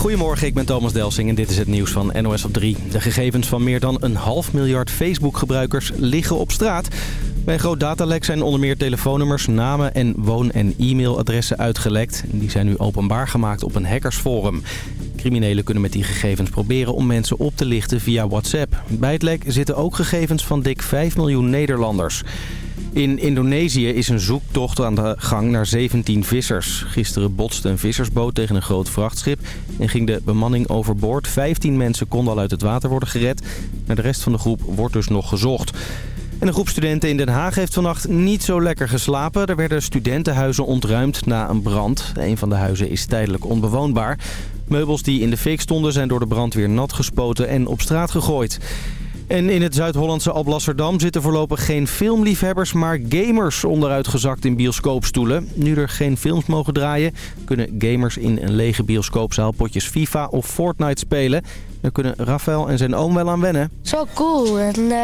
Goedemorgen, ik ben Thomas Delsing en dit is het nieuws van NOS op 3. De gegevens van meer dan een half miljard Facebook-gebruikers liggen op straat. Bij een groot datalek zijn onder meer telefoonnummers, namen en woon- en e-mailadressen uitgelekt. Die zijn nu openbaar gemaakt op een hackersforum. Criminelen kunnen met die gegevens proberen om mensen op te lichten via WhatsApp. Bij het lek zitten ook gegevens van dik 5 miljoen Nederlanders. In Indonesië is een zoektocht aan de gang naar 17 vissers. Gisteren botste een vissersboot tegen een groot vrachtschip en ging de bemanning overboord. 15 mensen konden al uit het water worden gered. Maar de rest van de groep wordt dus nog gezocht. En een groep studenten in Den Haag heeft vannacht niet zo lekker geslapen. Er werden studentenhuizen ontruimd na een brand. Een van de huizen is tijdelijk onbewoonbaar. Meubels die in de fik stonden zijn door de brand weer nat gespoten en op straat gegooid. En in het Zuid-Hollandse Alblasserdam zitten voorlopig geen filmliefhebbers, maar gamers onderuit gezakt in bioscoopstoelen. Nu er geen films mogen draaien, kunnen gamers in een lege bioscoopzaal potjes FIFA of Fortnite spelen. Daar kunnen Rafael en zijn oom wel aan wennen. Wel cool en uh,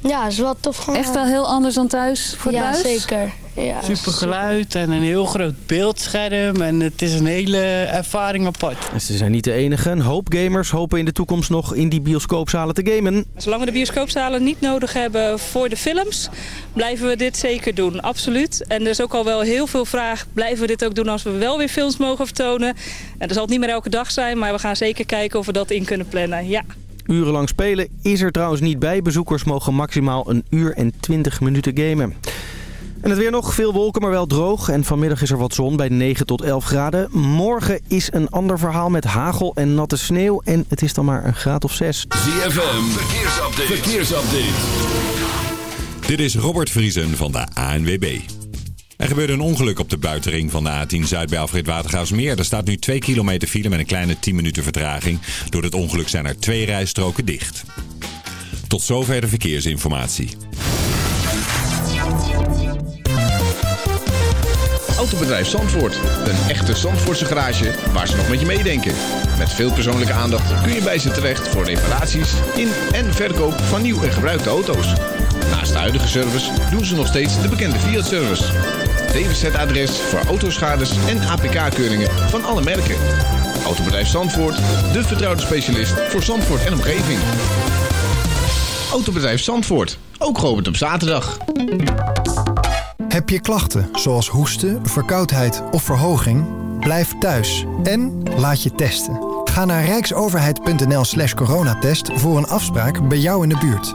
ja, het is wel tof gewoon. Echt wel heel anders dan thuis voor ja, thuis? Zeker. Ja, Super geluid en een heel groot beeldscherm. En het is een hele ervaring apart. En ze zijn niet de enige. Een hoop gamers hopen in de toekomst nog in die bioscoopzalen te gamen. Zolang we de bioscoopzalen niet nodig hebben voor de films, blijven we dit zeker doen. Absoluut. En er is ook al wel heel veel vraag, blijven we dit ook doen als we wel weer films mogen vertonen? En dat zal het niet meer elke dag zijn, maar we gaan zeker kijken of we dat in kunnen plannen. Ja. Urenlang spelen is er trouwens niet bij. Bezoekers mogen maximaal een uur en 20 minuten gamen. En het weer nog, veel wolken, maar wel droog. En vanmiddag is er wat zon bij 9 tot 11 graden. Morgen is een ander verhaal met hagel en natte sneeuw. En het is dan maar een graad of 6. ZFM, verkeersupdate. verkeersupdate. Dit is Robert Vriesen van de ANWB. Er gebeurde een ongeluk op de buitenring van de A10 Zuid bij Alfred Watergaasmeer. Er staat nu 2 kilometer file met een kleine 10 minuten vertraging. Door het ongeluk zijn er twee rijstroken dicht. Tot zover de verkeersinformatie. Autobedrijf Zandvoort. Een echte Zandvoortse garage waar ze nog met je meedenken. Met veel persoonlijke aandacht kun je bij ze terecht voor reparaties in en verkoop van nieuw en gebruikte auto's. Naast de huidige service doen ze nog steeds de bekende Fiat-service. DWZ-adres voor autoschades en APK-keuringen van alle merken. Autobedrijf Zandvoort, de vertrouwde specialist voor Zandvoort en omgeving. Autobedrijf Zandvoort, ook geopend op zaterdag. Heb je klachten zoals hoesten, verkoudheid of verhoging? Blijf thuis en laat je testen. Ga naar rijksoverheid.nl slash coronatest voor een afspraak bij jou in de buurt.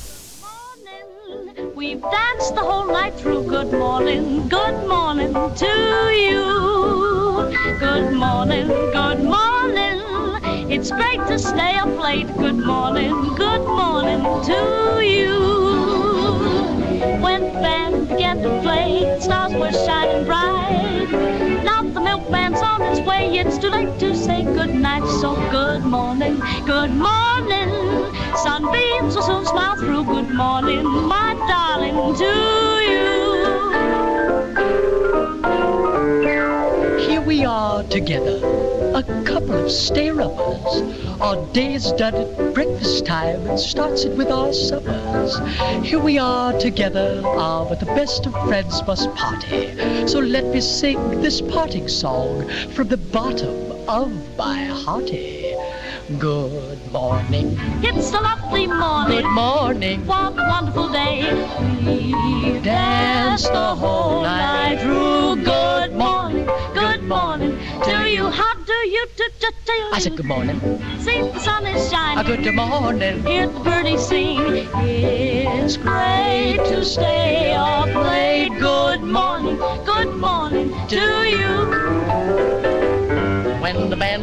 We've danced the whole night through. Good morning, good morning to you. Good morning, good morning. It's great to stay up late. Good morning, good morning to you. When band began to play, stars were shining bright. Now the milkman's on his way. It's too late to say good night. So good morning, good morning. Soon smile through. Good morning, my darling, to you. Here we are together, a couple of stay-uppers. Our day is done at breakfast time and starts it with our suppers. Here we are together, ah, but the best of friends must party. So let me sing this parting song from the bottom of my hearty. Good morning. It's a lovely morning. Good morning. What a wonderful day. We danced the whole night through. Good morning, good morning to you. How do you do? do, do? I said good morning. See the sun is shining. A good morning. Hear the birdies sing. It's great to stay up late. Good morning, good morning to you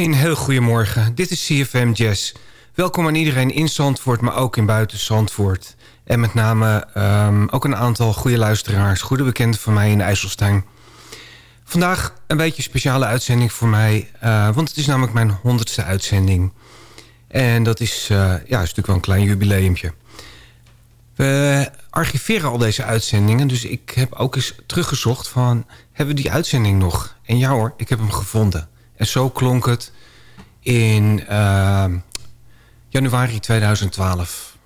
Een heel goedemorgen. Dit is CFM Jazz. Welkom aan iedereen in Zandvoort, maar ook in buiten Zandvoort. En met name ehm, ook een aantal goede luisteraars, goede bekenden van mij in IJsselstein. Vandaag een beetje een speciale uitzending voor mij, eh, want het is namelijk mijn honderdste uitzending. En dat is, eh, ja, is natuurlijk wel een klein jubileumpje. We archiveren al deze uitzendingen, dus ik heb ook eens teruggezocht van... hebben we die uitzending nog? En ja hoor, ik heb hem gevonden. En zo klonk het in uh, januari 2012.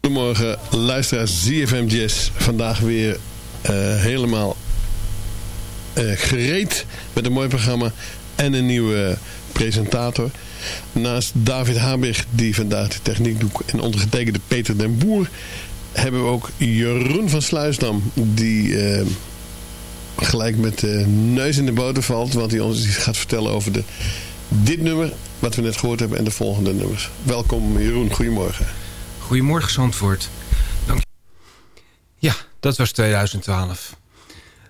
Goedemorgen, luisteraars ZFM Jazz. Vandaag weer uh, helemaal uh, gereed met een mooi programma en een nieuwe presentator. Naast David Habig, die vandaag de techniek doet, en ondergetekende Peter den Boer... hebben we ook Jeroen van Sluisdam, die uh, gelijk met de neus in de boter valt... want hij ons gaat vertellen over de, dit nummer, wat we net gehoord hebben... en de volgende nummers. Welkom Jeroen, goedemorgen. Goedemorgen Zandvoort. Dank ja, dat was 2012.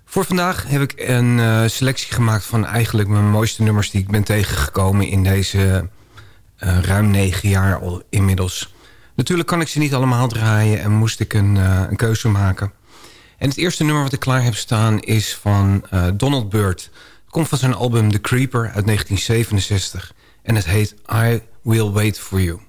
Voor vandaag heb ik een uh, selectie gemaakt van eigenlijk mijn mooiste nummers... die ik ben tegengekomen in deze uh, ruim negen jaar al inmiddels. Natuurlijk kan ik ze niet allemaal draaien en moest ik een, uh, een keuze maken. En het eerste nummer wat ik klaar heb staan is van Donald Byrd. Komt van zijn album The Creeper uit 1967. En het heet I Will Wait For You.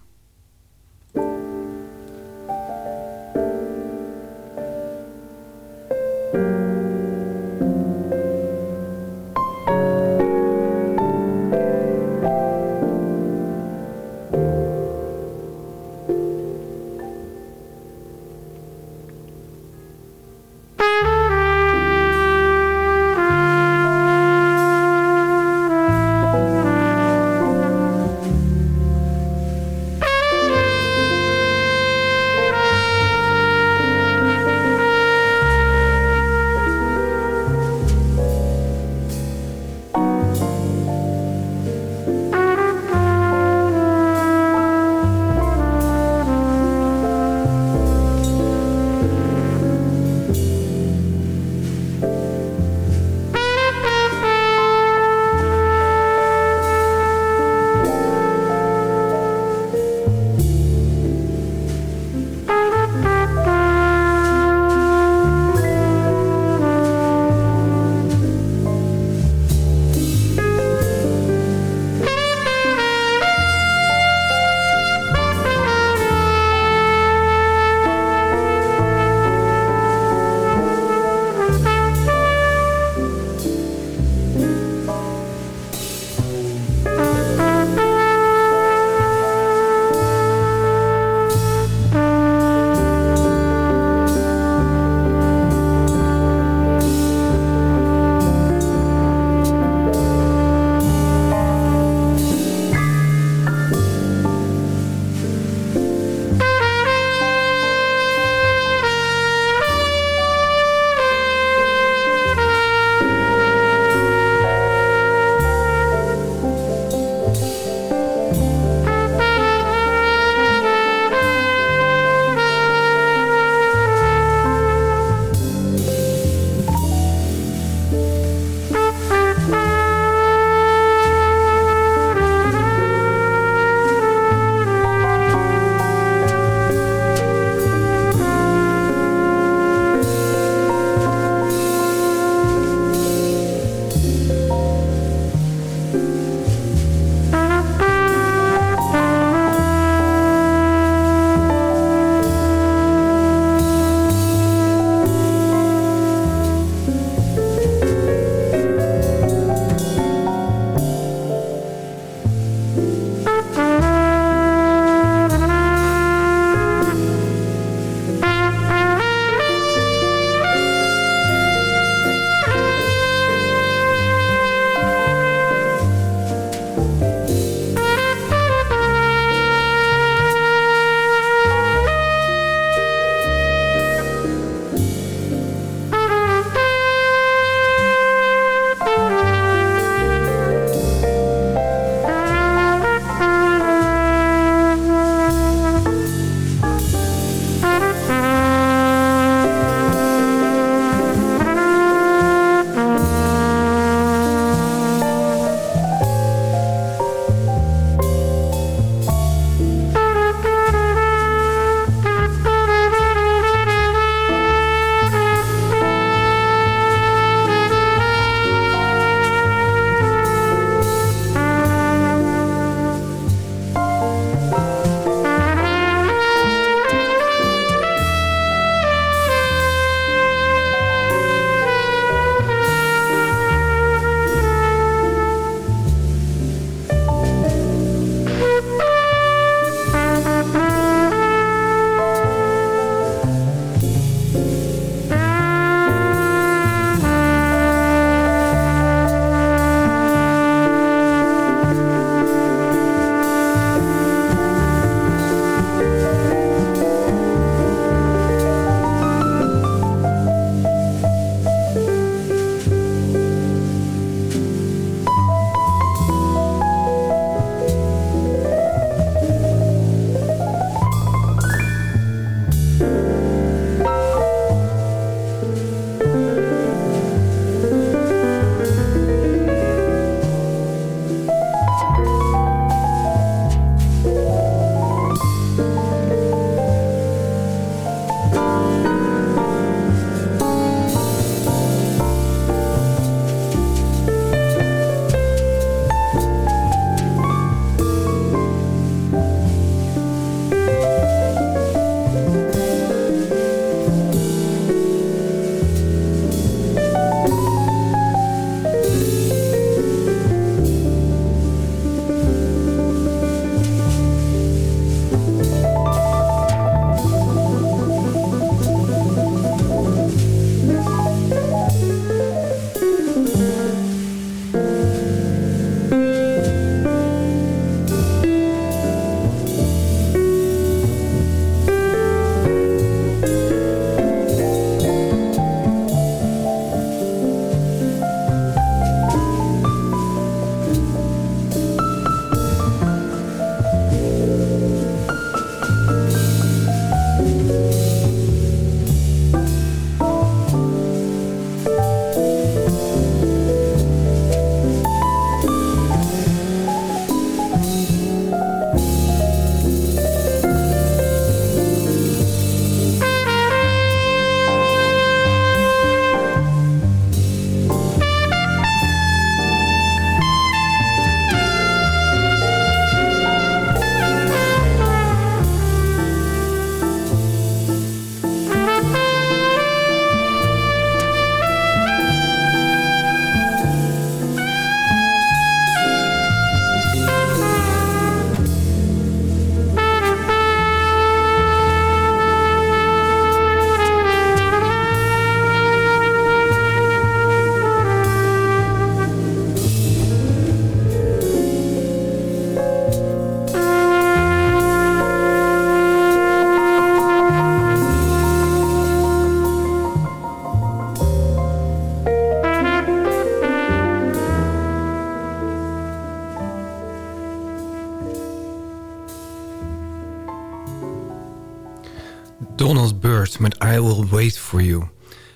Wait For.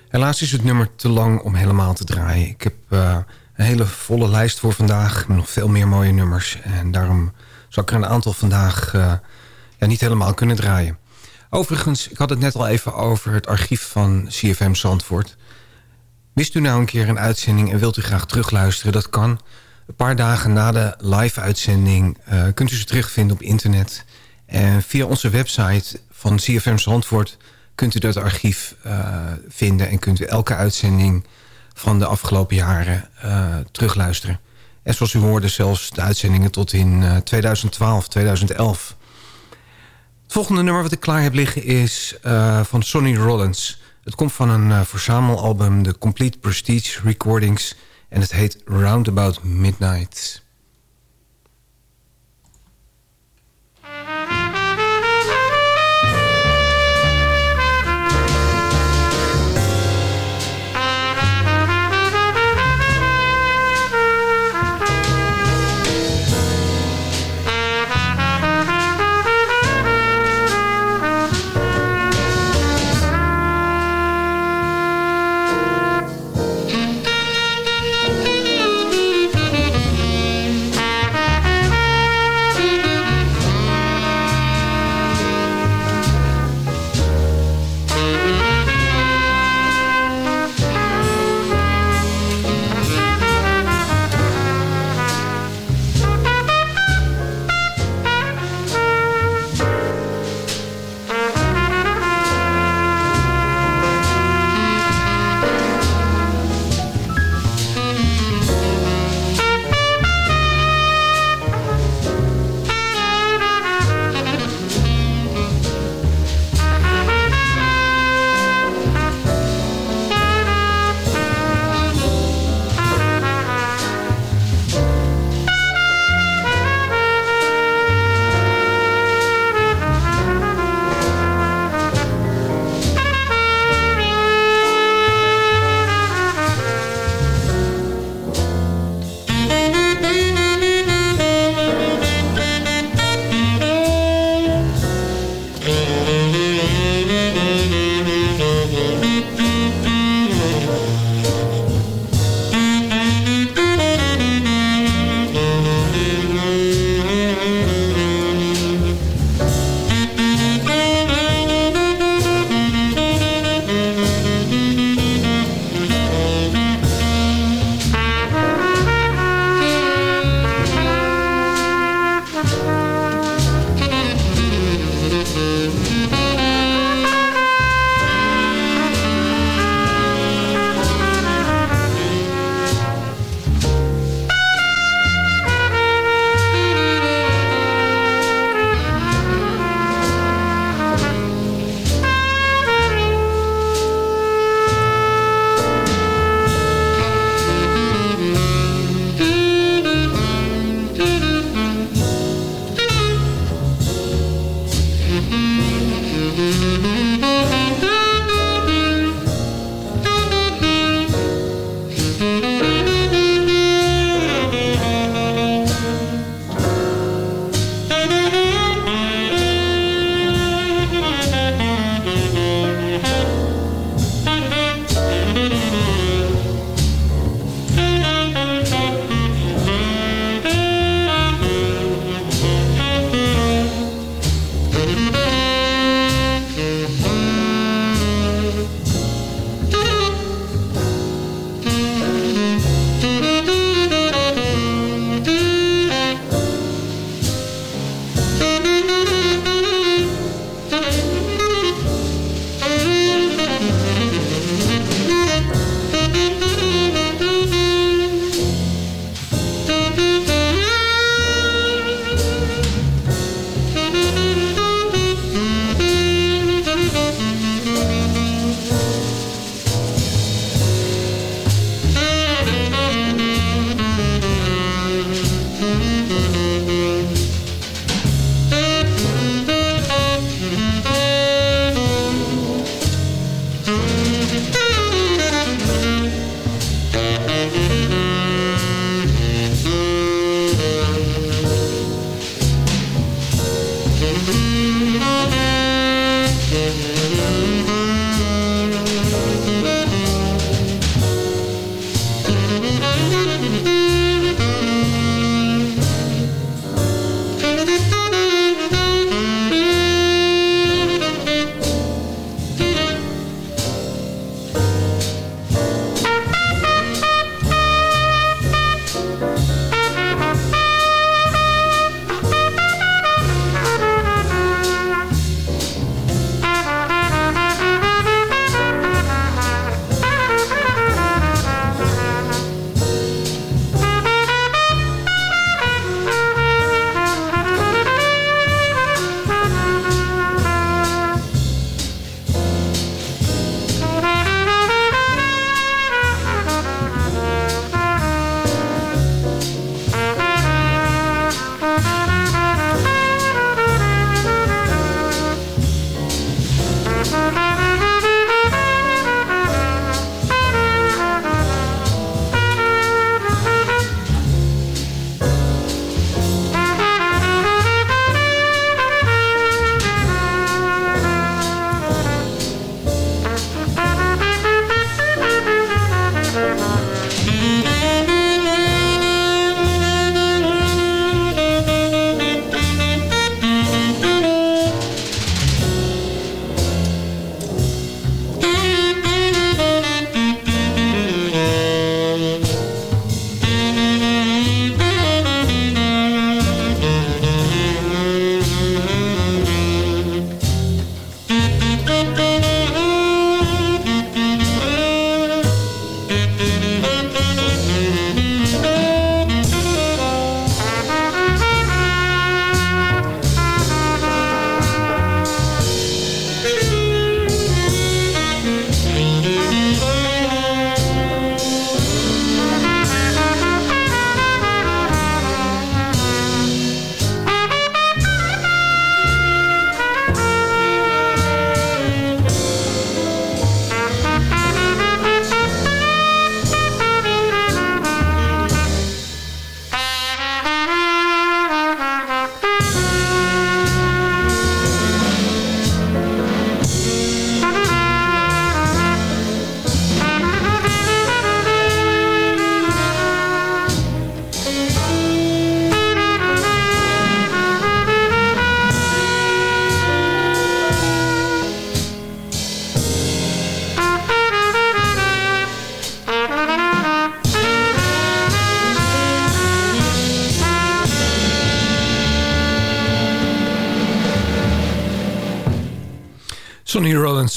Helaas is het nummer te lang om helemaal te draaien. Ik heb uh, een hele volle lijst voor vandaag. Nog veel meer mooie nummers. En daarom zal ik er een aantal vandaag uh, ja, niet helemaal kunnen draaien. Overigens, ik had het net al even over het archief van CFM Zandvoort. Wist u nou een keer een uitzending en wilt u graag terugluisteren? Dat kan. Een paar dagen na de live-uitzending uh, kunt u ze terugvinden op internet. En via onze website van CFM Zandvoort kunt u dat archief uh, vinden... en kunt u elke uitzending van de afgelopen jaren uh, terugluisteren. En zoals u hoorde zelfs de uitzendingen tot in uh, 2012, 2011. Het volgende nummer wat ik klaar heb liggen is van Sonny Rollins. Het komt van een verzamelalbum, de Complete Prestige Recordings... en het heet Roundabout Midnight.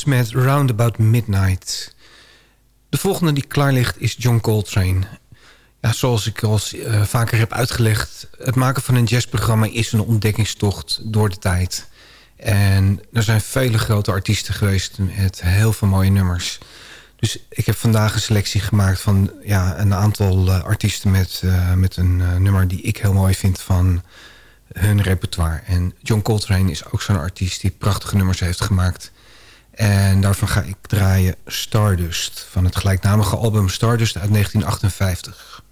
Met Roundabout Midnight. De volgende die klaar ligt is John Coltrane. Ja, zoals ik al uh, vaker heb uitgelegd... het maken van een jazzprogramma is een ontdekkingstocht door de tijd. En er zijn vele grote artiesten geweest met heel veel mooie nummers. Dus ik heb vandaag een selectie gemaakt van ja, een aantal uh, artiesten... met, uh, met een nummer die ik heel mooi vind van hun repertoire. En John Coltrane is ook zo'n artiest die prachtige nummers heeft gemaakt... En daarvan ga ik draaien Stardust van het gelijknamige album Stardust uit 1958.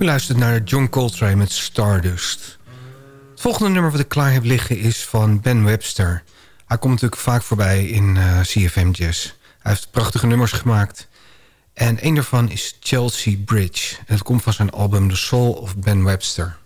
U luistert naar John Coltrane met Stardust. Het volgende nummer wat ik klaar heb liggen is van Ben Webster. Hij komt natuurlijk vaak voorbij in uh, CFM Jazz. Hij heeft prachtige nummers gemaakt. En een daarvan is Chelsea Bridge. Het komt van zijn album The Soul of Ben Webster.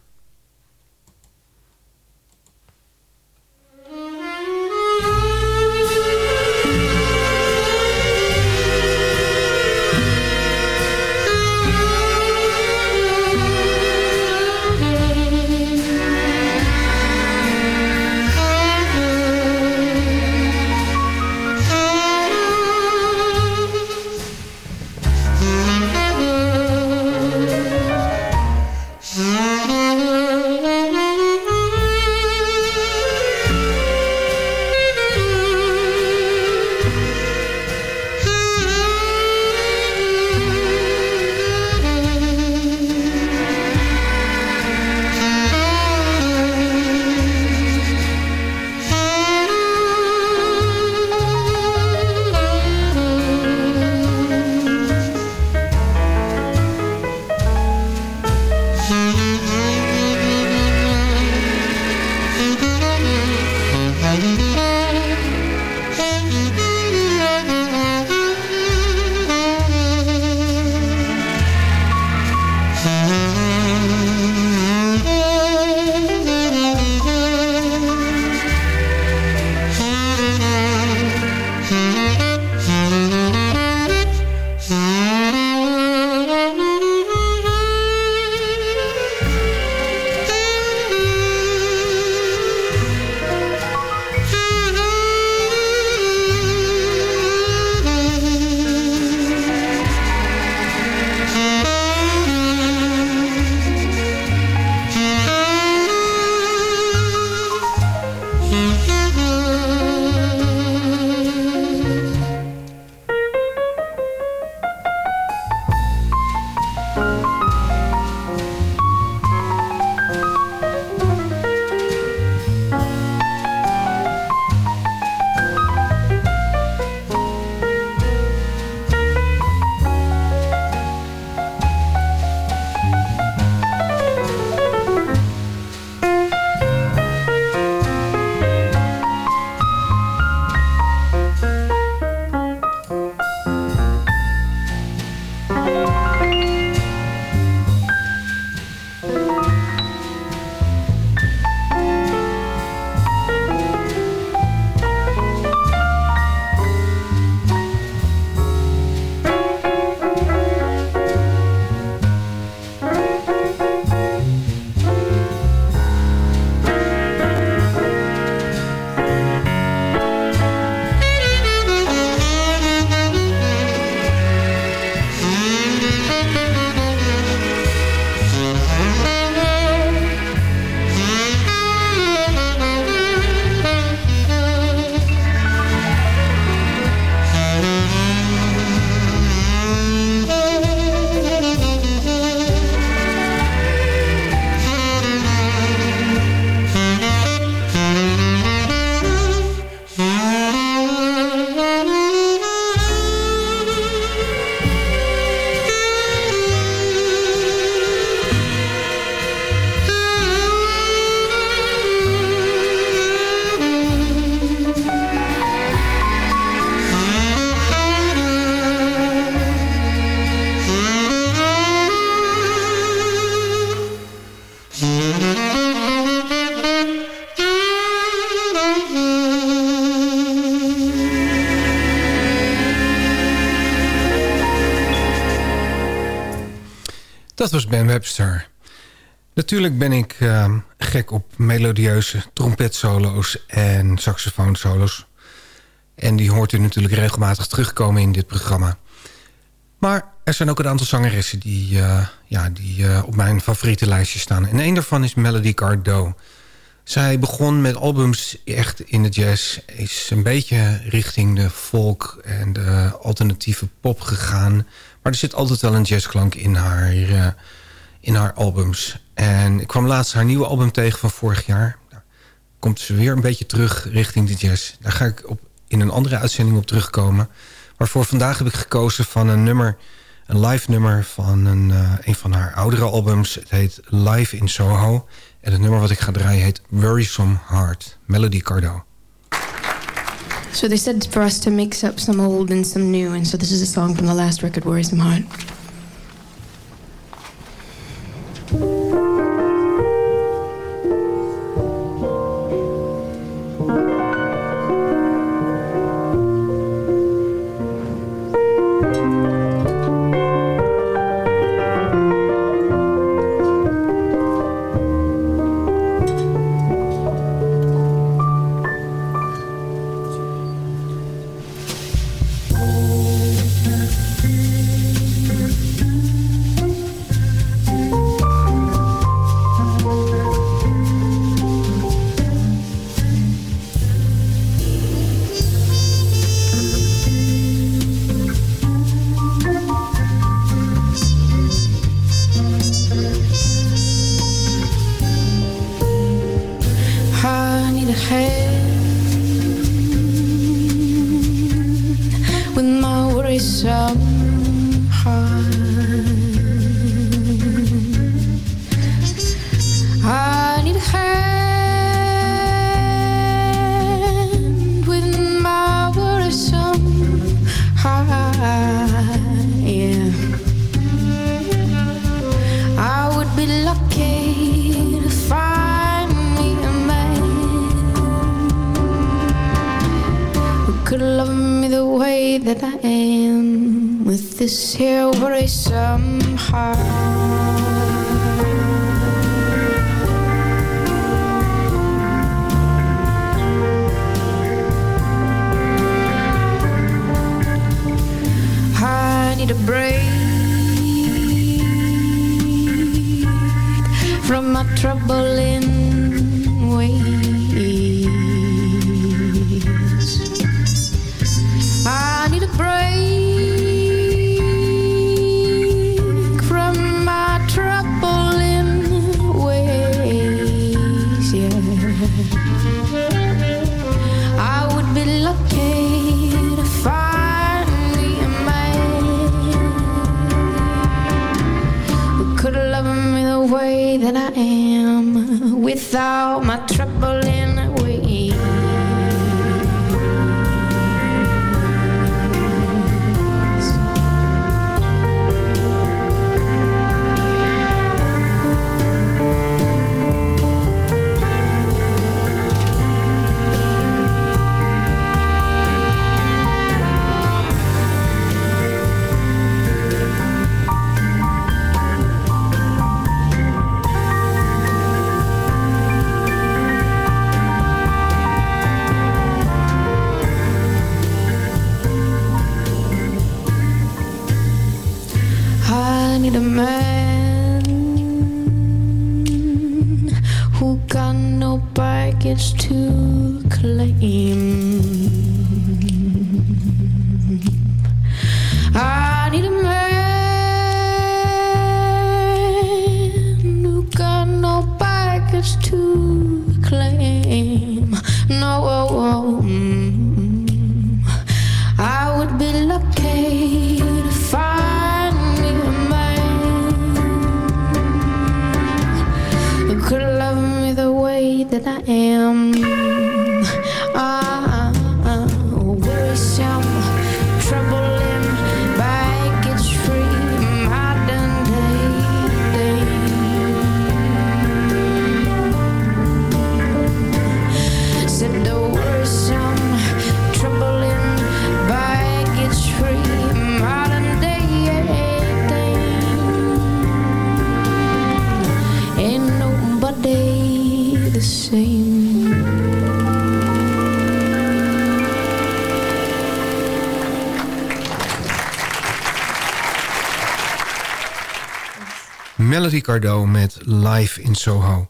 Dat was Ben Webster. Natuurlijk ben ik uh, gek op melodieuze trompetsolo's en saxofoonsolo's. En die hoort u natuurlijk regelmatig terugkomen in dit programma. Maar er zijn ook een aantal zangeressen die, uh, ja, die uh, op mijn favoriete lijstje staan. En een daarvan is Melody Gardot. Zij begon met albums echt in de jazz. Is een beetje richting de folk en de alternatieve pop gegaan. Maar er zit altijd wel een jazzklank in haar, uh, in haar albums. En ik kwam laatst haar nieuwe album tegen van vorig jaar. Nou, komt ze weer een beetje terug richting de jazz. Daar ga ik op, in een andere uitzending op terugkomen. Maar voor vandaag heb ik gekozen van een nummer... Een live nummer van een, uh, een van haar oudere albums. Het heet Live in Soho. En het nummer wat ik ga draaien heet Worrisome Heart. Melody Cardo. So they said for us to mix up some old and some new. And so this is a song from the last record, Worrisome Heart. here worrisome heart. to claim. Ricardo met Live in Soho.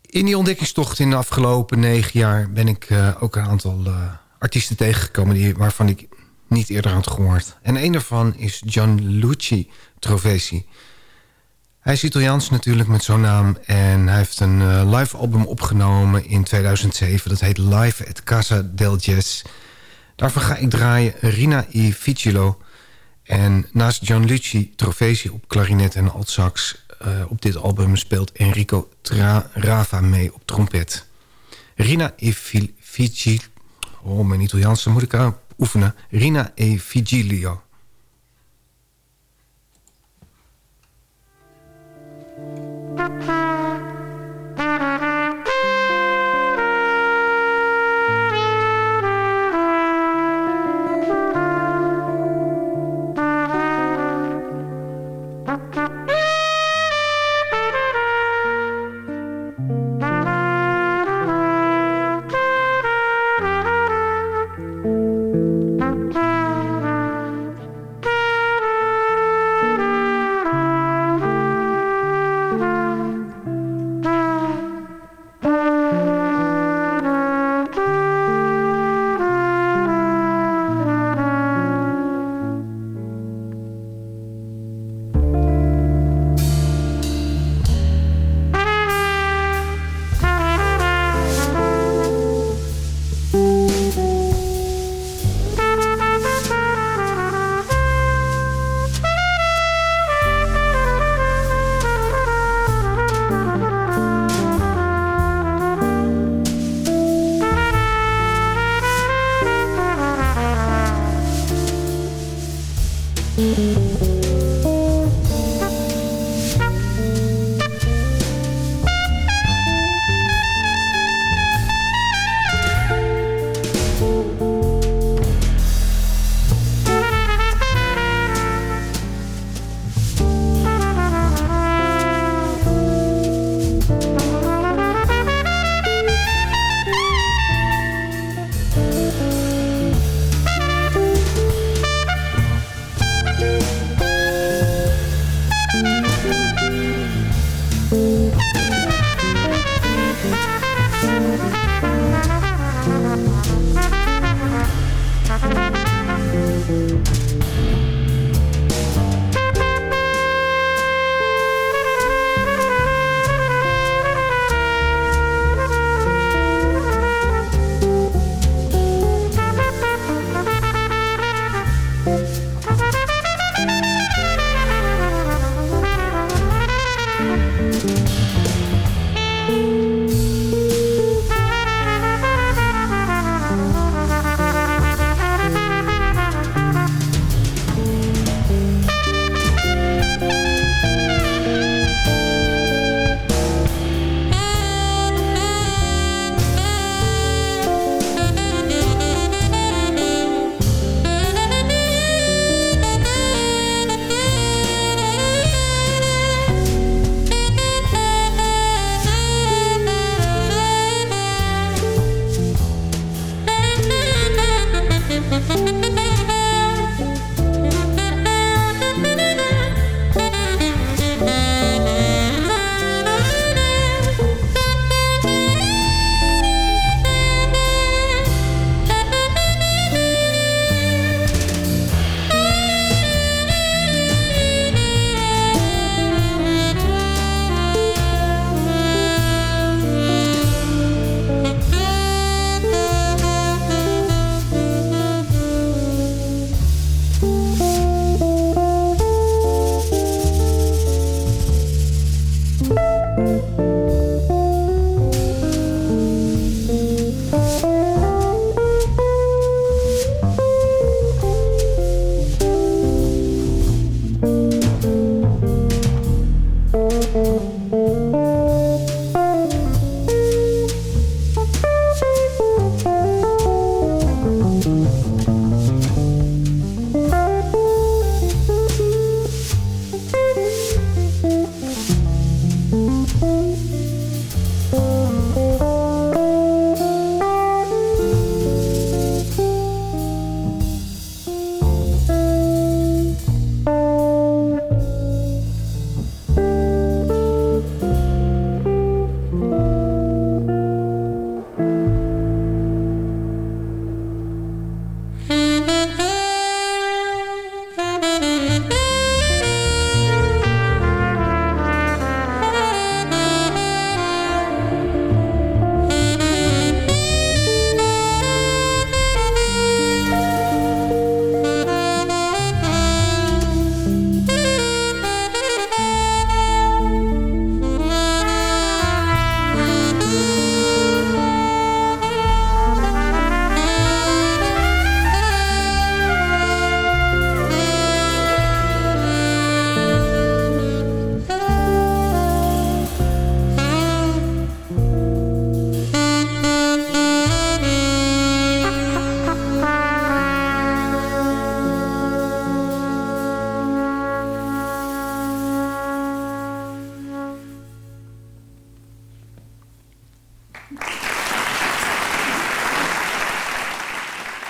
In die ontdekkingstocht in de afgelopen negen jaar... ben ik uh, ook een aantal uh, artiesten tegengekomen... Die, waarvan ik niet eerder had gehoord. En een daarvan is Gianluigi Trovesi. Hij is Italiaans natuurlijk met zo'n naam... en hij heeft een uh, live album opgenomen in 2007. Dat heet Live at Casa del Jazz. Daarvan ga ik draaien Rina i. En naast Gianluigi Trovesi op klarinet en altsax... Uh, op dit album speelt Enrico Tra Rava mee op trompet. Rina e Vigilio... Oh, mijn Italiaans, moet ik aan oefenen. Rina e Vigilio.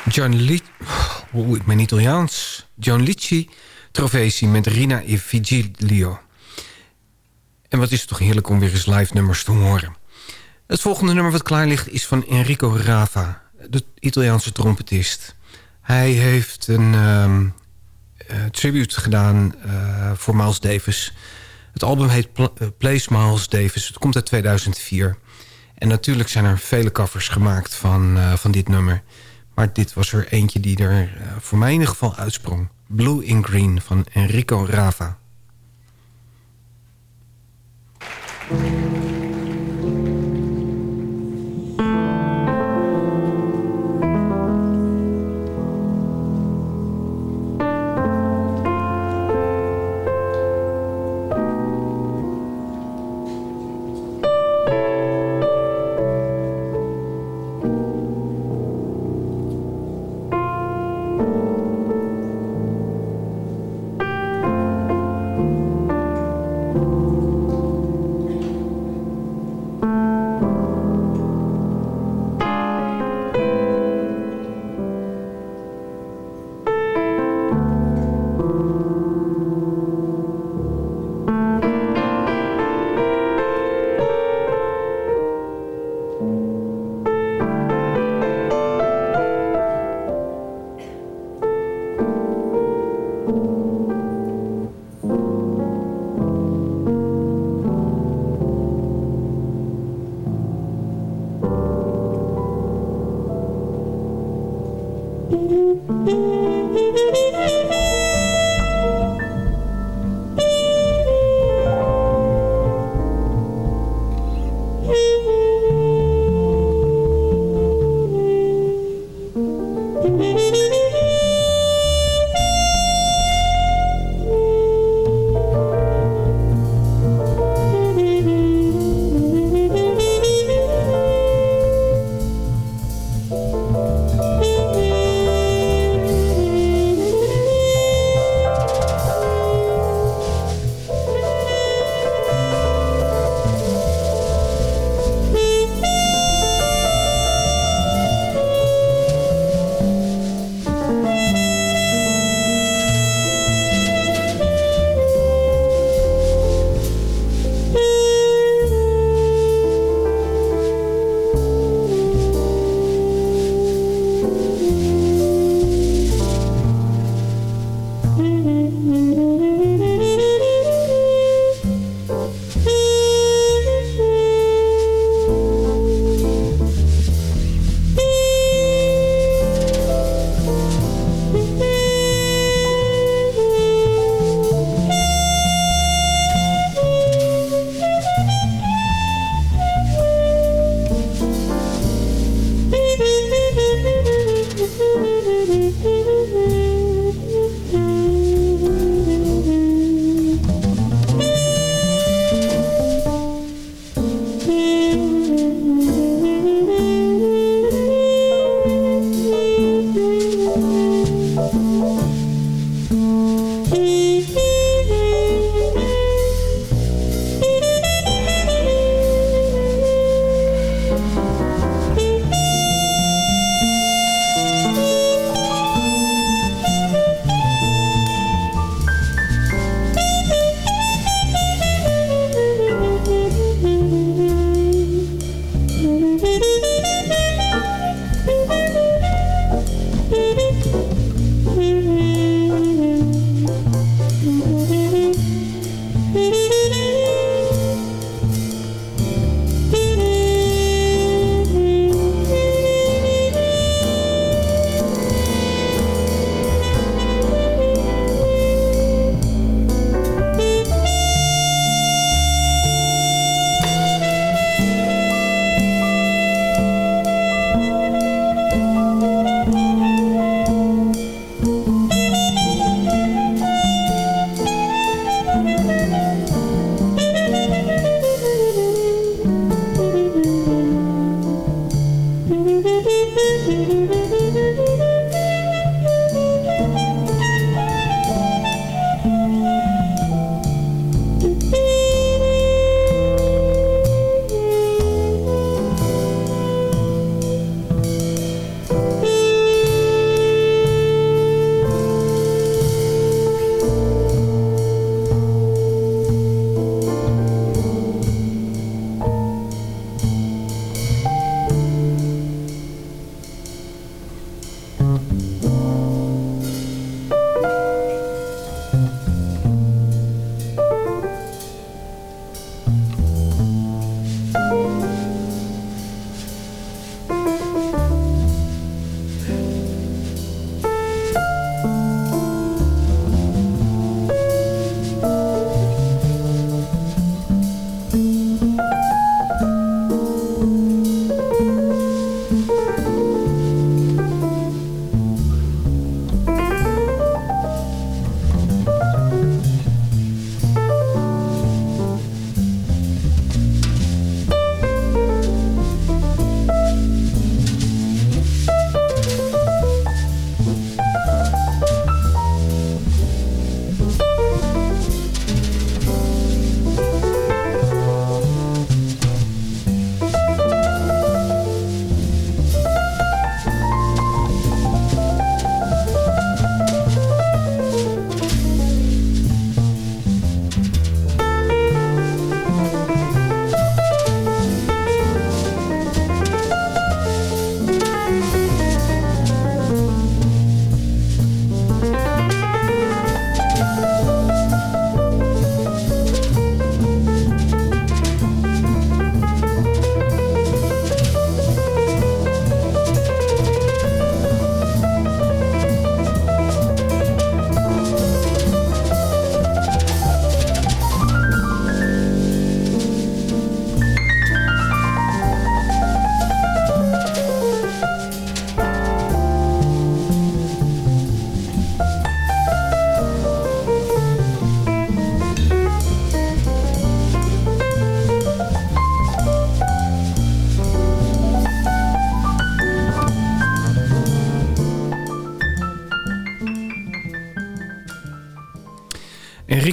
John Li Oeh, ik ben Italiaans. John Licci Trovesi met Rina e Vigilio. En wat is het toch heerlijk om weer eens live nummers te horen. Het volgende nummer wat klaar ligt is van Enrico Rava, de Italiaanse trompetist. Hij heeft een um, uh, tribute gedaan uh, voor Miles Davis. Het album heet uh, Place Miles Davis. Het komt uit 2004. En natuurlijk zijn er vele covers gemaakt van, van dit nummer. Maar dit was er eentje die er voor mij in ieder geval uitsprong. Blue in Green van Enrico Rava.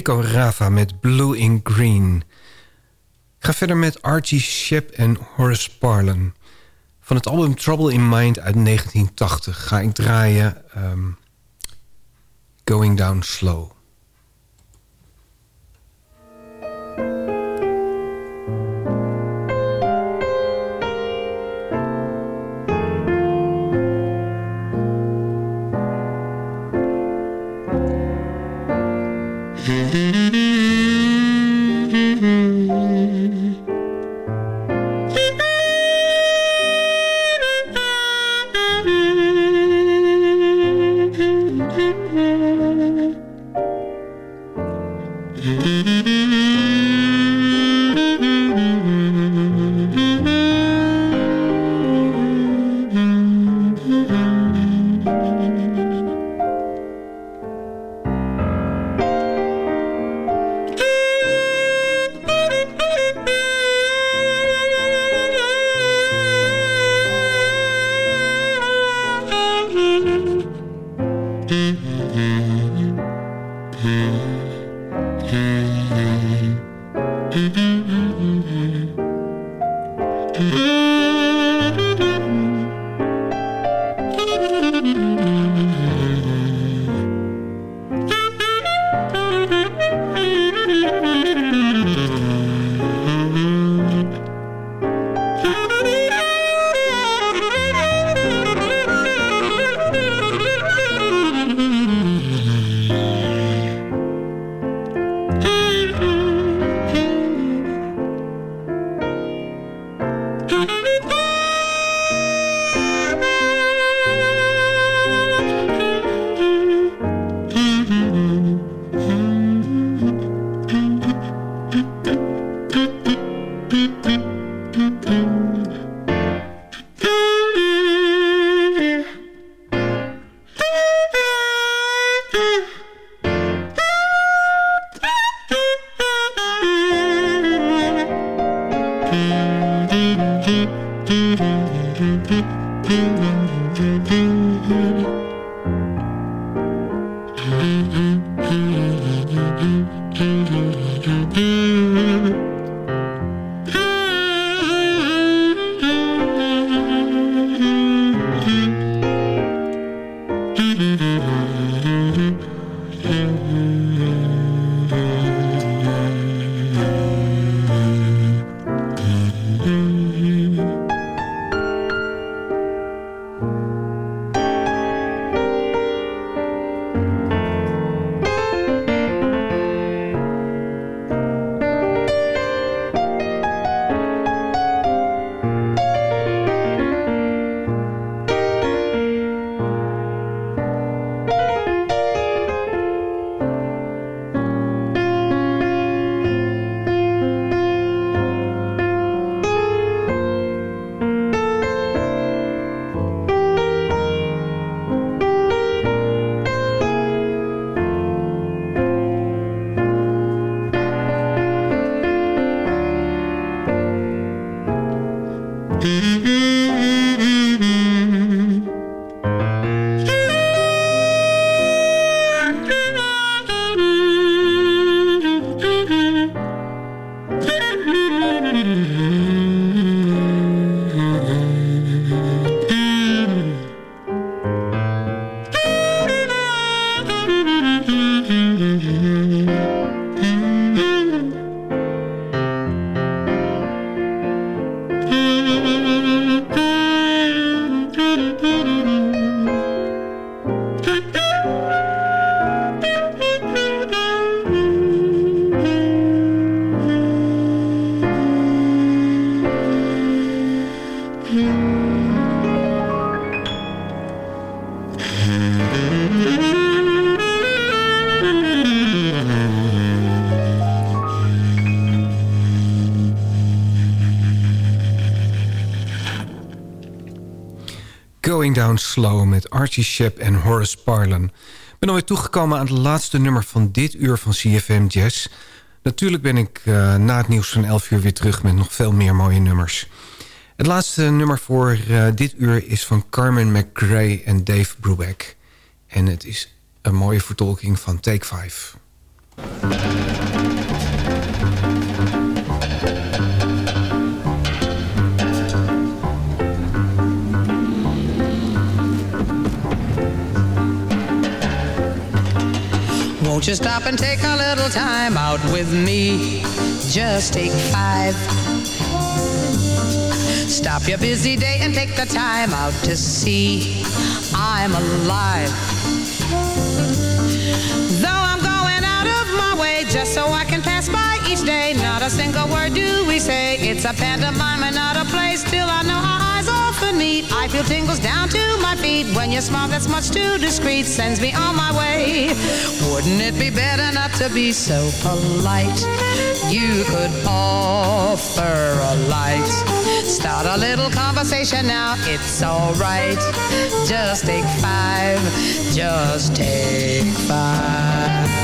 Rico Rava met Blue in Green. Ik ga verder met Archie Shepp en Horace Parlan. Van het album Trouble in Mind uit 1980 ga ik draaien um, Going Down Slow. Down Slow met Archie Shepp en Horace Parlan. Ik ben alweer toegekomen aan het laatste nummer van dit uur van CFM Jazz. Natuurlijk ben ik uh, na het nieuws van 11 uur weer terug met nog veel meer mooie nummers. Het laatste nummer voor uh, dit uur is van Carmen McRae en Dave Brubeck. En het is een mooie vertolking van Take 5. Won't you stop and take a little time out with me? Just take five. Stop your busy day and take the time out to see I'm alive. Though I'm going out of my way just so I can pass by each day, not a single word do we say. It's a pantomime and not a play. Still, I know our I feel tingles down to my feet when your smile that's much too discreet sends me on my way. Wouldn't it be better not to be so polite? You could offer a light. Start a little conversation now, it's alright. Just take five, just take five.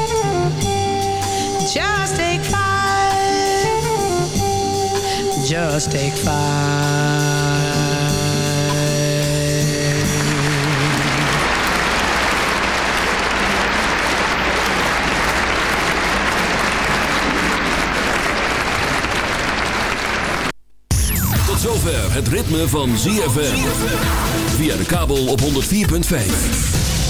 Just take five. Just take five. Zover het ritme van ZFM. Via de kabel op 104.5.